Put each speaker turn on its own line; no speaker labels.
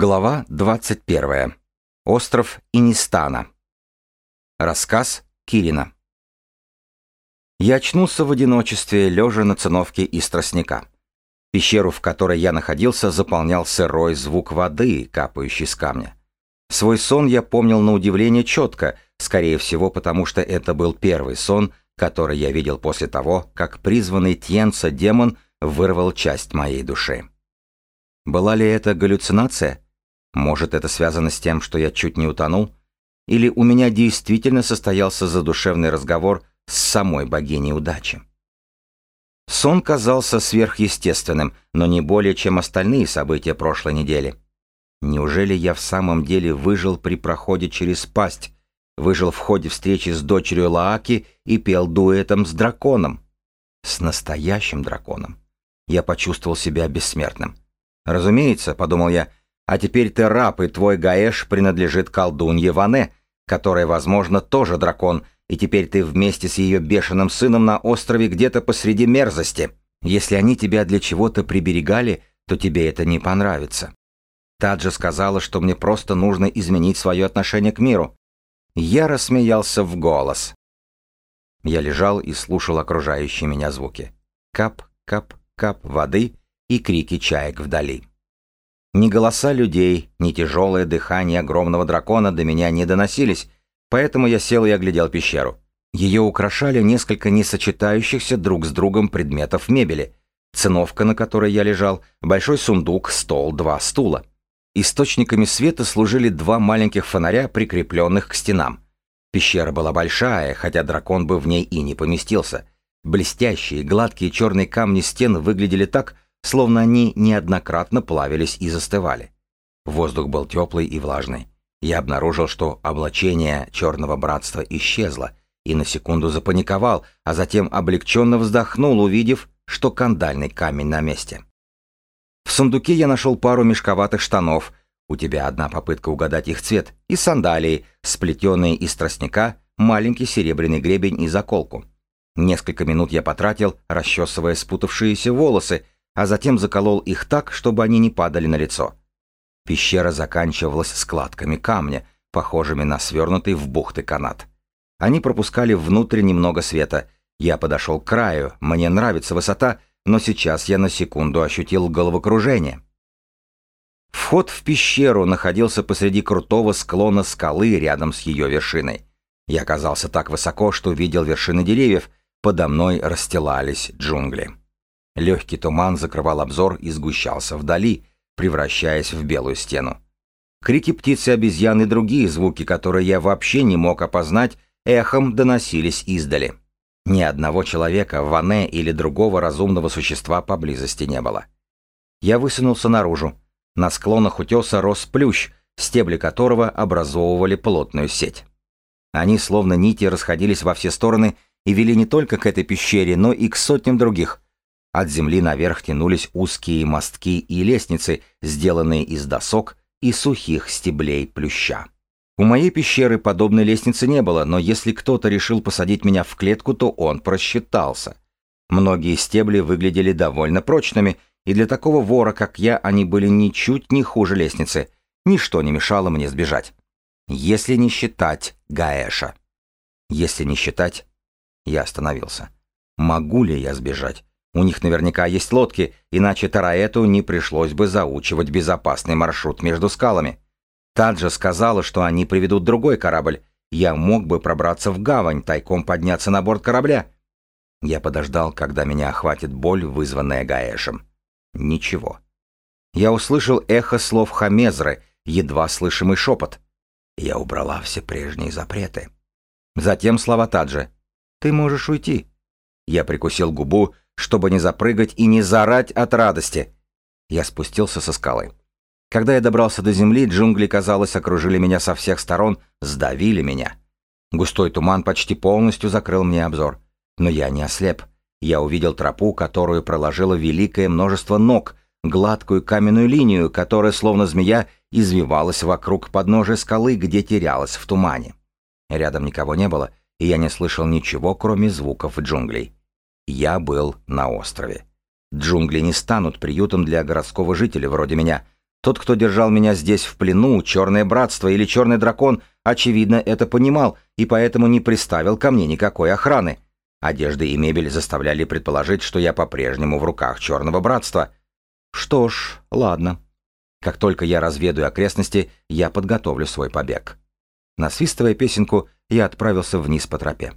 Глава 21. Остров Инистана. Рассказ Кирина. Я очнулся в одиночестве, лежа на циновке из тростника. Пещеру, в которой я находился, заполнял сырой звук воды, капающий с камня. Свой сон я помнил на удивление четко, скорее всего, потому что это был первый сон, который я видел после того, как призванный Тьенца демон вырвал часть моей души. Была ли это галлюцинация? Может, это связано с тем, что я чуть не утонул? Или у меня действительно состоялся задушевный разговор с самой богиней удачи? Сон казался сверхъестественным, но не более, чем остальные события прошлой недели. Неужели я в самом деле выжил при проходе через пасть, выжил в ходе встречи с дочерью Лааки и пел дуэтом с драконом? С настоящим драконом. Я почувствовал себя бессмертным. Разумеется, подумал я, а теперь ты раб, и твой Гаэш принадлежит колдунье Ване, которая, возможно, тоже дракон, и теперь ты вместе с ее бешеным сыном на острове где-то посреди мерзости. Если они тебя для чего-то приберегали, то тебе это не понравится. Таджа сказала, что мне просто нужно изменить свое отношение к миру. Я рассмеялся в голос. Я лежал и слушал окружающие меня звуки. Кап, кап, кап воды — и крики чаек вдали. Ни голоса людей, ни тяжелое дыхание огромного дракона до меня не доносились, поэтому я сел и оглядел пещеру. Ее украшали несколько несочетающихся друг с другом предметов мебели, циновка, на которой я лежал, большой сундук, стол, два стула. Источниками света служили два маленьких фонаря, прикрепленных к стенам. Пещера была большая, хотя дракон бы в ней и не поместился. Блестящие, гладкие черные камни стен выглядели так, словно они неоднократно плавились и застывали. Воздух был теплый и влажный. Я обнаружил, что облачение черного братства исчезло, и на секунду запаниковал, а затем облегченно вздохнул, увидев, что кандальный камень на месте. В сундуке я нашел пару мешковатых штанов, у тебя одна попытка угадать их цвет, и сандалии, сплетенные из тростника, маленький серебряный гребень и заколку. Несколько минут я потратил, расчесывая спутавшиеся волосы, а затем заколол их так, чтобы они не падали на лицо. Пещера заканчивалась складками камня, похожими на свернутый в бухты канат. Они пропускали внутрь немного света. Я подошел к краю, мне нравится высота, но сейчас я на секунду ощутил головокружение. Вход в пещеру находился посреди крутого склона скалы рядом с ее вершиной. Я оказался так высоко, что видел вершины деревьев, подо мной расстилались джунгли. Легкий туман закрывал обзор и сгущался вдали, превращаясь в белую стену. Крики птиц и обезьян и другие звуки, которые я вообще не мог опознать, эхом доносились издали. Ни одного человека, ване или другого разумного существа поблизости не было. Я высунулся наружу. На склонах утеса рос плющ, стебли которого образовывали плотную сеть. Они словно нити расходились во все стороны и вели не только к этой пещере, но и к сотням других — от земли наверх тянулись узкие мостки и лестницы, сделанные из досок и сухих стеблей плюща. У моей пещеры подобной лестницы не было, но если кто-то решил посадить меня в клетку, то он просчитался. Многие стебли выглядели довольно прочными, и для такого вора, как я, они были ничуть не хуже лестницы. Ничто не мешало мне сбежать. Если не считать Гаэша. Если не считать... Я остановился. Могу ли я сбежать? У них наверняка есть лодки, иначе Тараэту не пришлось бы заучивать безопасный маршрут между скалами. Таджа сказала, что они приведут другой корабль. Я мог бы пробраться в гавань, тайком подняться на борт корабля. Я подождал, когда меня охватит боль, вызванная Гаэшем. Ничего. Я услышал эхо слов Хамезры, едва слышимый шепот. Я убрала все прежние запреты. Затем слова Таджи. «Ты можешь уйти». Я прикусил губу, чтобы не запрыгать и не заорать от радости. Я спустился со скалы. Когда я добрался до земли, джунгли, казалось, окружили меня со всех сторон, сдавили меня. Густой туман почти полностью закрыл мне обзор. Но я не ослеп. Я увидел тропу, которую проложило великое множество ног, гладкую каменную линию, которая, словно змея, извивалась вокруг подножия скалы, где терялась в тумане. Рядом никого не было, и я не слышал ничего, кроме звуков джунглей. Я был на острове. Джунгли не станут приютом для городского жителя вроде меня, Тот, кто держал меня здесь в плену, черное братство или черный дракон, очевидно, это понимал и поэтому не приставил ко мне никакой охраны. Одежда и мебель заставляли предположить, что я по-прежнему в руках черного братства. Что ж, ладно. Как только я разведаю окрестности, я подготовлю свой побег. Насвистывая песенку, я отправился вниз по тропе.